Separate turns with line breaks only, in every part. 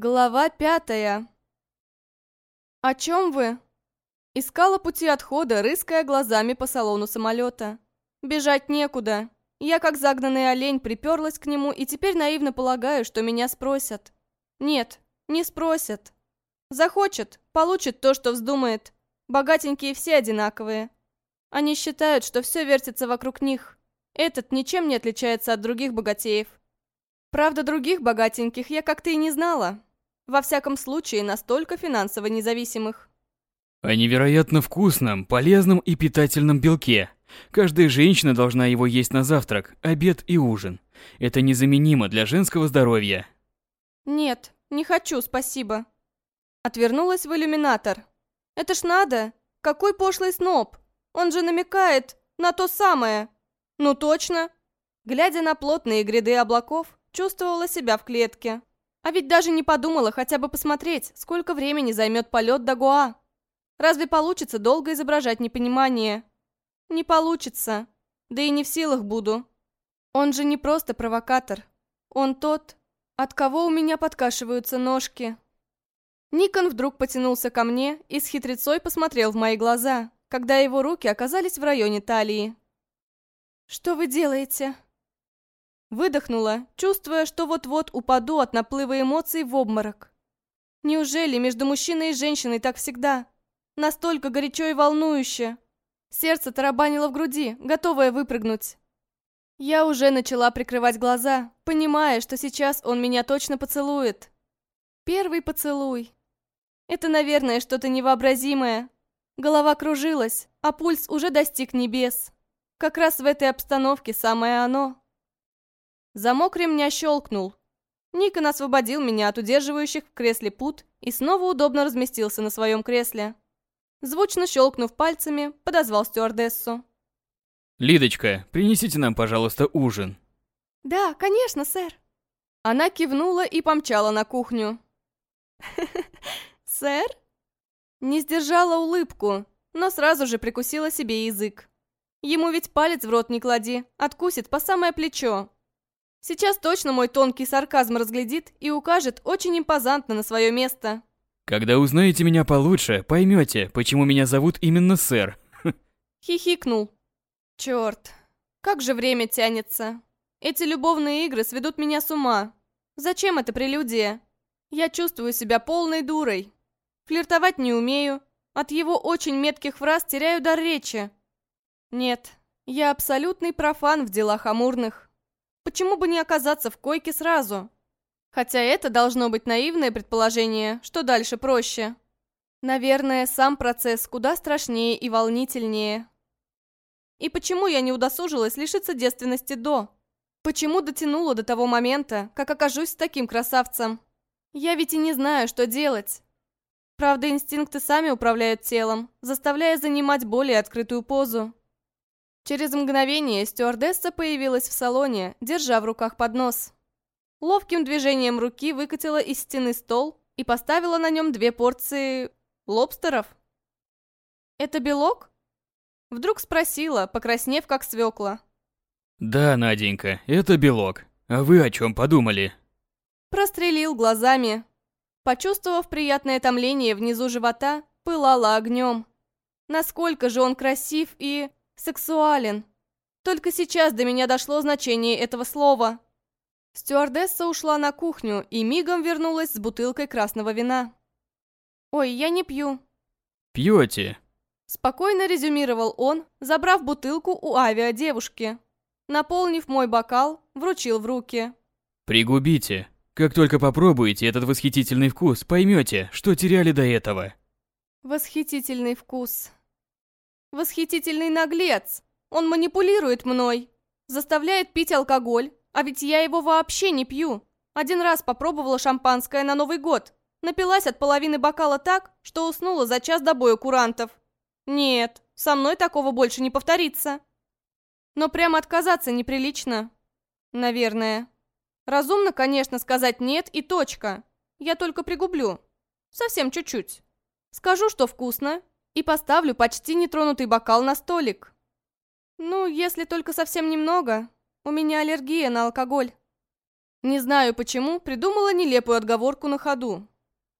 Глава пятая. «О чем вы?» Искала пути отхода, рыская глазами по салону самолета. Бежать некуда. Я, как загнанный олень, приперлась к нему и теперь наивно полагаю, что меня спросят. Нет, не спросят. Захочет, получит то, что вздумает. Богатенькие все одинаковые. Они считают, что все вертится вокруг них. Этот ничем не отличается от других богатеев. Правда, других богатеньких я как-то и не знала. Во всяком случае, настолько финансово независимых.
О невероятно вкусном, полезном и питательном белке. Каждая женщина должна его есть на завтрак, обед и ужин. Это незаменимо для женского здоровья.
Нет, не хочу, спасибо. Отвернулась в иллюминатор. Это ж надо. Какой пошлый сноб. Он же намекает на то самое. Ну точно. Глядя на плотные гряды облаков, чувствовала себя в клетке. А ведь даже не подумала хотя бы посмотреть, сколько времени займет полет до Гуа. Разве получится долго изображать непонимание? Не получится. Да и не в силах буду. Он же не просто провокатор. Он тот, от кого у меня подкашиваются ножки. Никон вдруг потянулся ко мне и с хитрецой посмотрел в мои глаза, когда его руки оказались в районе талии. «Что вы делаете?» Выдохнула, чувствуя, что вот-вот упаду от наплыва эмоций в обморок. Неужели между мужчиной и женщиной так всегда? Настолько горячо и волнующе. Сердце тарабанило в груди, готовое выпрыгнуть. Я уже начала прикрывать глаза, понимая, что сейчас он меня точно поцелует. Первый поцелуй. Это, наверное, что-то невообразимое. Голова кружилась, а пульс уже достиг небес. Как раз в этой обстановке самое оно. Замок ремня щелкнул. Никон освободил меня от удерживающих в кресле пут и снова удобно разместился на своем кресле. Звучно щелкнув пальцами, подозвал стюардессу.
«Лидочка, принесите нам, пожалуйста, ужин».
«Да, конечно, сэр». Она кивнула и помчала на кухню. «Сэр?» Не сдержала улыбку, но сразу же прикусила себе язык. Ему ведь палец в рот не клади, откусит по самое плечо. Сейчас точно мой тонкий сарказм разглядит и укажет очень импозантно на свое место.
Когда узнаете меня получше, поймете, почему меня зовут именно сэр.
Хихикнул. Черт, как же время тянется. Эти любовные игры сведут меня с ума. Зачем это прелюдия? Я чувствую себя полной дурой. Флиртовать не умею. От его очень метких фраз теряю дар речи. Нет, я абсолютный профан в делах амурных. Почему бы не оказаться в койке сразу? Хотя это должно быть наивное предположение, что дальше проще. Наверное, сам процесс куда страшнее и волнительнее. И почему я не удосужилась лишиться девственности до? Почему дотянула до того момента, как окажусь с таким красавцем? Я ведь и не знаю, что делать. Правда, инстинкты сами управляют телом, заставляя занимать более открытую позу. Через мгновение стюардесса появилась в салоне, держа в руках поднос. Ловким движением руки выкатила из стены стол и поставила на нем две порции... лобстеров. «Это белок?» Вдруг спросила, покраснев как свекла.
«Да, Наденька, это белок. А вы о чем подумали?»
Прострелил глазами. Почувствовав приятное томление внизу живота, пылала огнем. Насколько же он красив и сексуален. Только сейчас до меня дошло значение этого слова. Стюардесса ушла на кухню и мигом вернулась с бутылкой красного вина. «Ой, я не пью».
«Пьете?»
Спокойно резюмировал он, забрав бутылку у авиадевушки. Наполнив мой бокал, вручил в руки.
«Пригубите. Как только попробуете этот восхитительный вкус, поймете, что теряли до этого».
«Восхитительный вкус», Восхитительный наглец. Он манипулирует мной. Заставляет пить алкоголь. А ведь я его вообще не пью. Один раз попробовала шампанское на Новый год. Напилась от половины бокала так, что уснула за час до боя курантов. Нет, со мной такого больше не повторится. Но прямо отказаться неприлично. Наверное. Разумно, конечно, сказать «нет» и точка. Я только пригублю. Совсем чуть-чуть. Скажу, что вкусно, и поставлю почти нетронутый бокал на столик. Ну, если только совсем немного. У меня аллергия на алкоголь. Не знаю почему, придумала нелепую отговорку на ходу.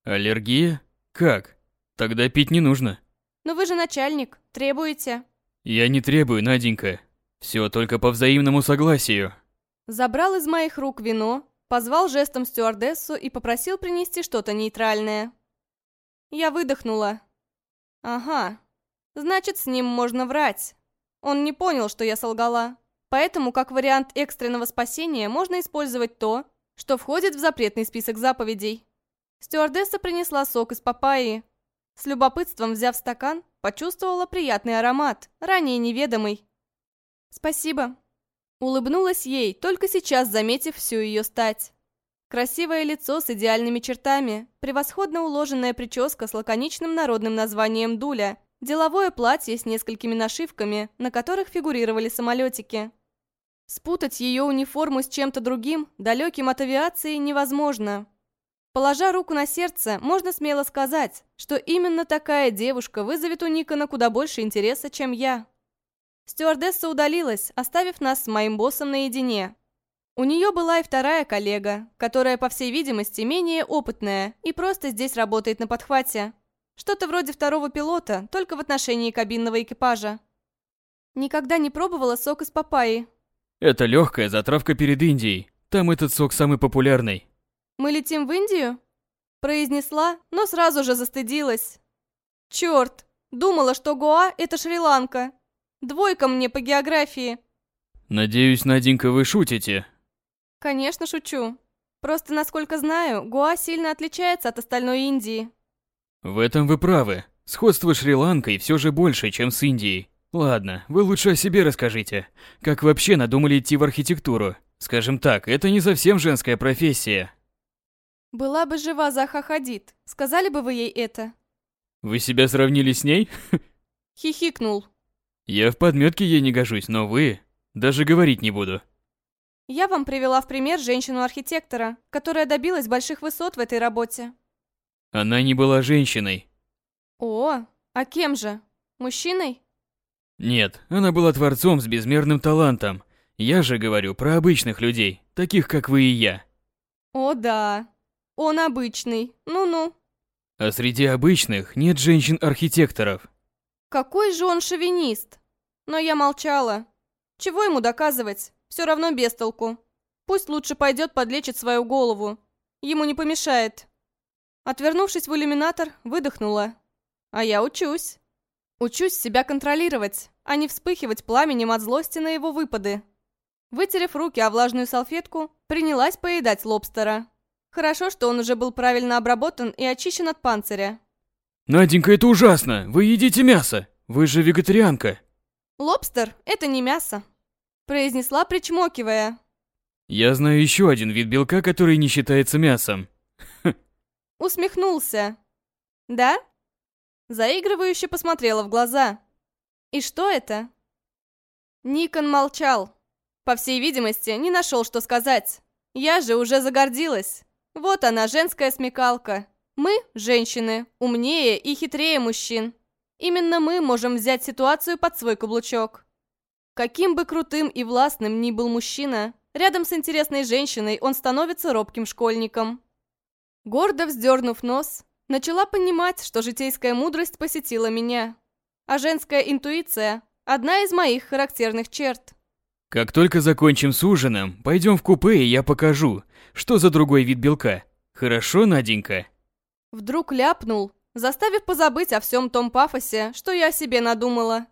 Аллергия? Как? Тогда пить не нужно.
Но вы же начальник, требуете.
Я не требую, Наденька. Все только по взаимному согласию.
Забрал из моих рук вино, позвал жестом стюардессу и попросил принести что-то нейтральное. Я выдохнула. Ага, значит, с ним можно врать. Он не понял, что я солгала. Поэтому, как вариант экстренного спасения, можно использовать то, что входит в запретный список заповедей. Стюардесса принесла сок из папайи. С любопытством взяв стакан, почувствовала приятный аромат, ранее неведомый. «Спасибо». Улыбнулась ей, только сейчас заметив всю ее стать. Красивое лицо с идеальными чертами, превосходно уложенная прическа с лаконичным народным названием «Дуля», деловое платье с несколькими нашивками, на которых фигурировали самолетики. Спутать ее униформу с чем-то другим, далеким от авиации, невозможно. Положа руку на сердце, можно смело сказать, что именно такая девушка вызовет у Никона куда больше интереса, чем я. Стюардесса удалилась, оставив нас с моим боссом наедине. У нее была и вторая коллега, которая, по всей видимости, менее опытная и просто здесь работает на подхвате. Что-то вроде второго пилота, только в отношении кабинного экипажа. Никогда не пробовала сок из папайи.
Это легкая затравка перед Индией. Там этот сок самый популярный.
«Мы летим в Индию?» Произнесла, но сразу же застыдилась. «Черт! Думала, что Гоа — это Шри-Ланка. Двойка мне по географии».
«Надеюсь, Наденька, вы шутите?»
«Конечно, шучу. Просто, насколько знаю, Гоа сильно отличается от остальной Индии».
«В этом вы правы. Сходство с Шри-Ланкой все же больше, чем с Индией. Ладно, вы лучше о себе расскажите. Как вообще надумали идти в архитектуру? Скажем так, это не совсем женская профессия».
«Была бы жива Заха Хадид, сказали бы вы ей это?»
«Вы себя сравнили с ней?»
Хихикнул.
«Я в подметке ей не гожусь, но вы... Даже говорить не буду».
Я вам привела в пример женщину-архитектора, которая добилась больших высот в этой работе.
Она не была женщиной.
О, а кем же? Мужчиной?
Нет, она была творцом с безмерным талантом. Я же говорю про обычных людей, таких как вы и я.
О да, он обычный, ну-ну.
А среди обычных нет женщин-архитекторов.
Какой же он шовинист. Но я молчала. Чего ему доказывать? Все равно без толку. Пусть лучше пойдет подлечит свою голову. Ему не помешает. Отвернувшись в иллюминатор, выдохнула. А я учусь. Учусь себя контролировать, а не вспыхивать пламенем от злости на его выпады. Вытерев руки о влажную салфетку, принялась поедать лобстера. Хорошо, что он уже был правильно обработан и очищен от панциря.
Наденька, это ужасно! Вы едите мясо! Вы же вегетарианка!
Лобстер – это не мясо, произнесла, причмокивая.
Я знаю еще один вид белка, который не считается мясом.
Усмехнулся. Да? Заигрывающе посмотрела в глаза. И что это? Никон молчал. По всей видимости, не нашел, что сказать. Я же уже загордилась. Вот она, женская смекалка. Мы, женщины, умнее и хитрее мужчин. Именно мы можем взять ситуацию под свой каблучок. Каким бы крутым и властным ни был мужчина, рядом с интересной женщиной он становится робким школьником. Гордо вздернув нос, начала понимать, что житейская мудрость посетила меня. А женская интуиция – одна из моих характерных черт.
Как только закончим с ужином, пойдем в купе, и я покажу, что за другой вид белка. Хорошо, Наденька?
Вдруг ляпнул, заставив позабыть о всем том пафосе, что я себе надумала.